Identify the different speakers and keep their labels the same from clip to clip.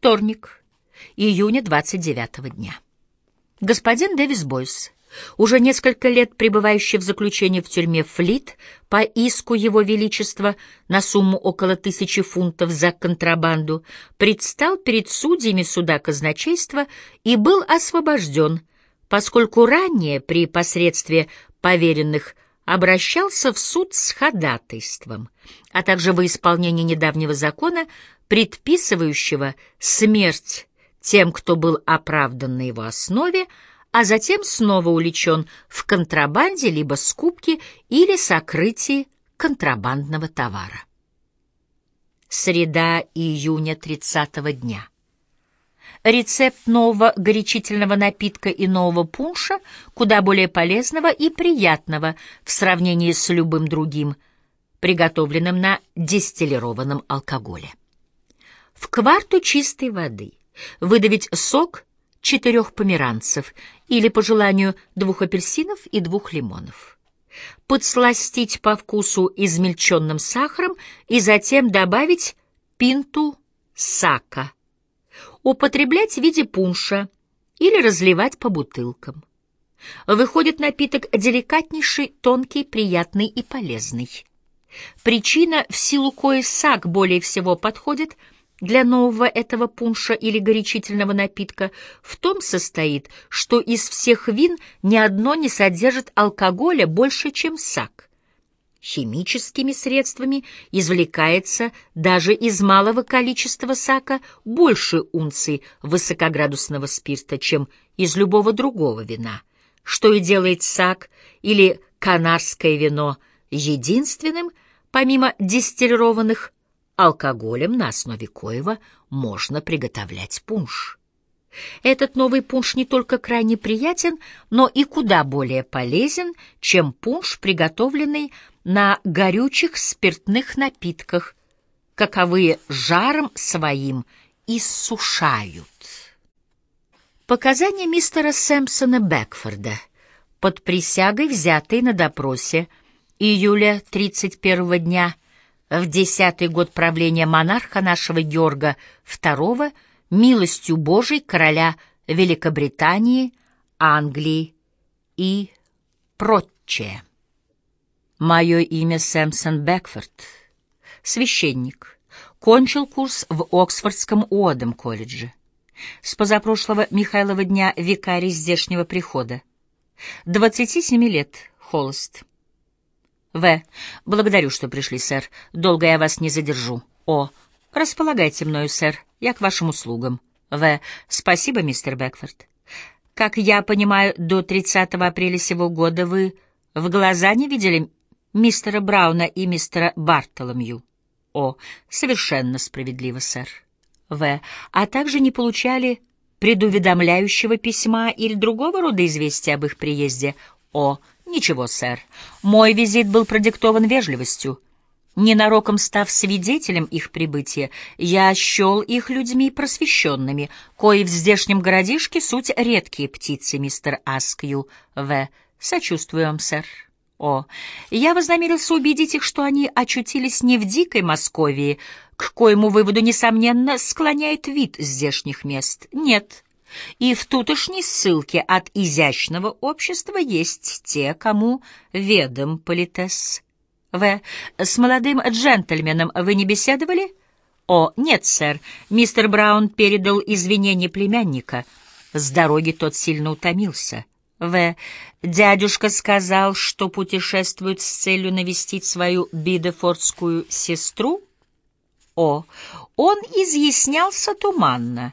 Speaker 1: Вторник, июня 29 дня. Господин Дэвис Бойс, уже несколько лет пребывающий в заключении в тюрьме Флит по иску Его Величества на сумму около тысячи фунтов за контрабанду, предстал перед судьями суда казначейства и был освобожден, поскольку ранее при посредстве поверенных обращался в суд с ходатайством, а также во исполнение недавнего закона, предписывающего смерть тем, кто был оправдан на его основе, а затем снова увлечен в контрабанде либо скупке или сокрытии контрабандного товара. Среда июня 30 дня. Рецепт нового горячительного напитка и нового пунша, куда более полезного и приятного в сравнении с любым другим, приготовленным на дистиллированном алкоголе. В кварту чистой воды выдавить сок четырех померанцев или, по желанию, двух апельсинов и двух лимонов. Подсластить по вкусу измельченным сахаром и затем добавить пинту сака. Употреблять в виде пунша или разливать по бутылкам. Выходит напиток деликатнейший, тонкий, приятный и полезный. Причина, в силу коей сак более всего подходит – для нового этого пунша или горячительного напитка в том состоит, что из всех вин ни одно не содержит алкоголя больше, чем сак. Химическими средствами извлекается даже из малого количества сака больше унций высокоградусного спирта, чем из любого другого вина, что и делает сак или канарское вино единственным, помимо дистиллированных алкоголем, на основе коего можно приготовлять пунш. Этот новый пунш не только крайне приятен, но и куда более полезен, чем пунш, приготовленный на горючих спиртных напитках, каковые жаром своим иссушают. Показания мистера Сэмпсона Бекфорда под присягой, взятые на допросе июля 31 дня в десятый год правления монарха нашего Георга II милостью Божией короля Великобритании, Англии и прочее. Мое имя Сэмпсон Бекфорд, священник, кончил курс в Оксфордском Уодом колледже. С позапрошлого Михайлова дня викарий здешнего прихода. 27 лет, холост. В. Благодарю, что пришли, сэр. Долго я вас не задержу. О. Располагайте мною, сэр. Я к вашим услугам. В. Спасибо, мистер Бекфорд. Как я понимаю, до 30 апреля сего года вы в глаза не видели мистера Брауна и мистера Бартоломью? О. Совершенно справедливо, сэр. В. А также не получали предуведомляющего письма или другого рода известия об их приезде? О. «Ничего, сэр. Мой визит был продиктован вежливостью. Ненароком став свидетелем их прибытия, я счел их людьми просвещенными, кои в здешнем городишке суть редкие птицы, мистер Аскью. В. Сочувствую вам, сэр. О. Я вознамерился убедить их, что они очутились не в дикой Московии, к коему выводу, несомненно, склоняет вид здешних мест. Нет, и в тутошней ссылке от изящного общества есть те, кому ведом политес. В. С молодым джентльменом вы не беседовали? О, нет, сэр. Мистер Браун передал извинения племянника. С дороги тот сильно утомился. В. Дядюшка сказал, что путешествует с целью навестить свою бидефордскую сестру? О. Он изъяснялся туманно.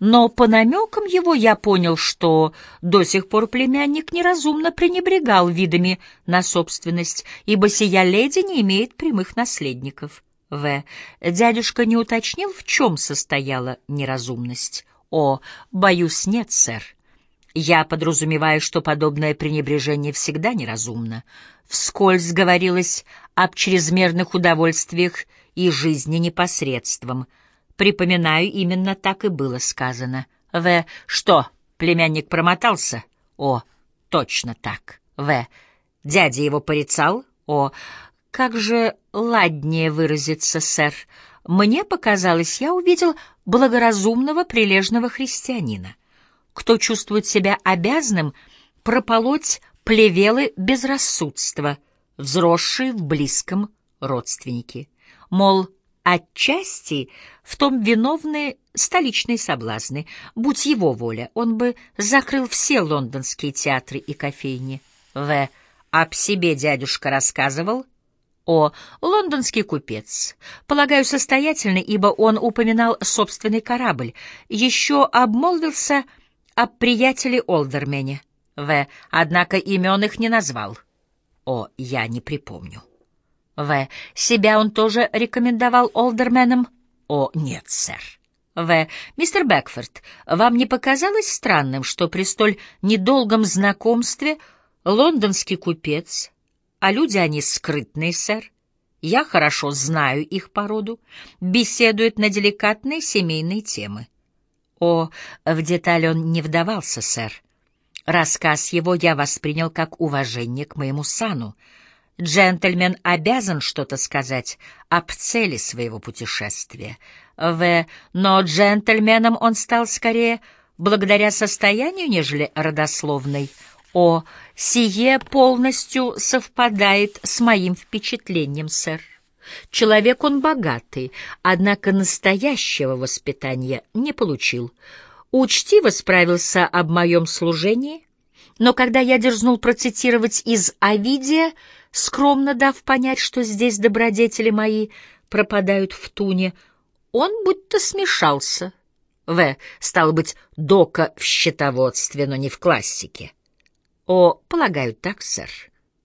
Speaker 1: Но по намекам его я понял, что до сих пор племянник неразумно пренебрегал видами на собственность, ибо сия леди не имеет прямых наследников. В. Дядюшка не уточнил, в чем состояла неразумность. О, боюсь, нет, сэр. Я подразумеваю, что подобное пренебрежение всегда неразумно. Вскользь говорилось об чрезмерных удовольствиях и жизни непосредством — Припоминаю, именно так и было сказано. В. Что, племянник промотался? О, точно так. В. Дядя его порицал? О, как же ладнее выразиться, сэр. Мне показалось, я увидел благоразумного, прилежного христианина, кто чувствует себя обязанным прополоть плевелы безрассудства, взросшие в близком родственнике. Мол, отчасти в том виновны столичные соблазны. Будь его воля, он бы закрыл все лондонские театры и кофейни. В. Об себе дядюшка рассказывал — о. Лондонский купец. Полагаю, состоятельный, ибо он упоминал собственный корабль. Еще обмолвился о приятеле Олдермене. В. Однако имен их не назвал. О. Я не припомню. В. Себя он тоже рекомендовал Олдерменам? О. Нет, сэр. В. Мистер Бекфорд, вам не показалось странным, что при столь недолгом знакомстве лондонский купец а люди они скрытные, сэр. Я хорошо знаю их породу, беседуют на деликатные семейные темы. О, в детали он не вдавался, сэр. Рассказ его я воспринял как уважение к моему сану. Джентльмен обязан что-то сказать об цели своего путешествия. В. Но джентльменом он стал скорее благодаря состоянию, нежели родословной. О, сие полностью совпадает с моим впечатлением, сэр. Человек он богатый, однако настоящего воспитания не получил. Учтиво справился об моем служении, но когда я дерзнул процитировать из Овидия, скромно дав понять, что здесь добродетели мои пропадают в туне, он будто смешался. В. Стало быть, дока в счетоводстве, но не в классике. О, полагаю, так, сэр.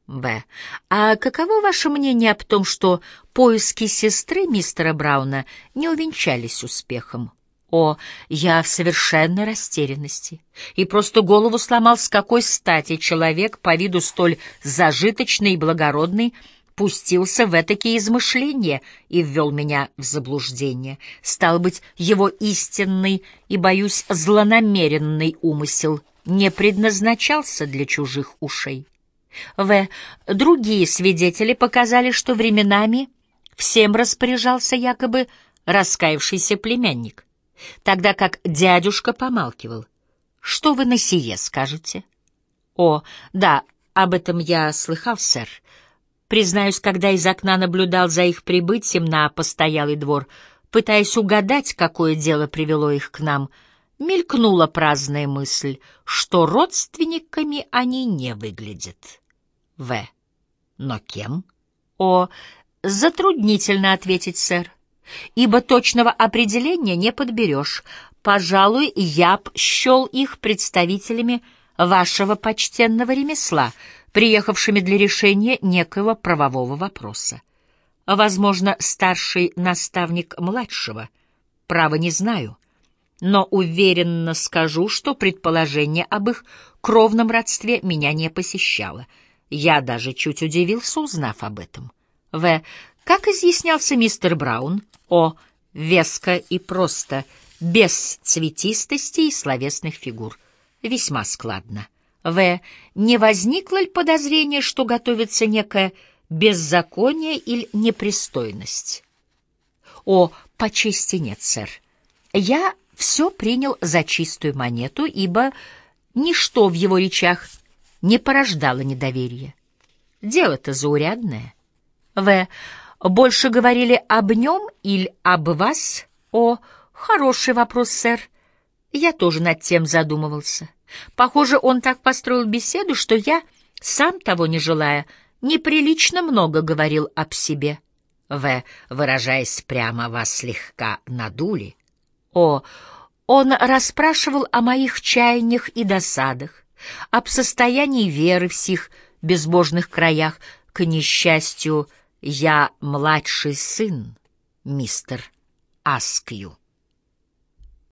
Speaker 1: Б. А каково ваше мнение об том, что поиски сестры мистера Брауна не увенчались успехом? О, я в совершенной растерянности и просто голову сломал, с какой стати человек по виду столь зажиточный и благородный пустился в этакие измышления и ввел меня в заблуждение. Стал быть, его истинный и, боюсь, злонамеренный умысел — не предназначался для чужих ушей. В. Другие свидетели показали, что временами всем распоряжался якобы раскаявшийся племянник, тогда как дядюшка помалкивал. Что вы на сие скажете? О, да, об этом я слыхал, сэр. Признаюсь, когда из окна наблюдал за их прибытием на постоялый двор, пытаясь угадать, какое дело привело их к нам — мелькнула праздная мысль, что родственниками они не выглядят. В. Но кем? О. Затруднительно ответить, сэр, ибо точного определения не подберешь. Пожалуй, я б счел их представителями вашего почтенного ремесла, приехавшими для решения некоего правового вопроса. Возможно, старший наставник младшего. Право не знаю но уверенно скажу, что предположение об их кровном родстве меня не посещало. Я даже чуть удивился, узнав об этом. В. Как изъяснялся мистер Браун? О. Веско и просто, без цветистости и словесных фигур. Весьма складно. В. Не возникло ли подозрение, что готовится некое беззаконие или непристойность? О. По чести нет, сэр. Я все принял за чистую монету, ибо ничто в его речах не порождало недоверия. Дело-то заурядное. В. Больше говорили об нем или об вас? О, хороший вопрос, сэр. Я тоже над тем задумывался. Похоже, он так построил беседу, что я, сам того не желая, неприлично много говорил об себе. В. Выражаясь прямо, вас слегка надули. О, он расспрашивал о моих чаяниях и досадах, об состоянии веры в сих безбожных краях. К несчастью, я младший сын, мистер Аскью.